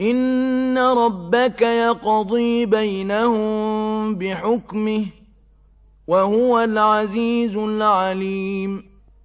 إِنَّ رَبَّكَ يَقْضِي بَيْنَهُم بِحُكْمِهِ ۚ وَهُوَ الْعَزِيزُ الْعَلِيمُ